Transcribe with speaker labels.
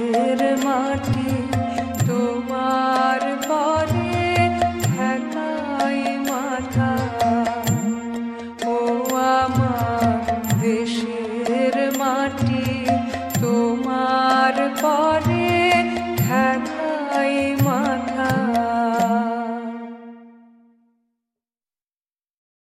Speaker 1: মাঠের মাঠে তোমার পরে ঢাকাই মাথা। ও আমার দেশের মাটি তোমার পরে ঢাকা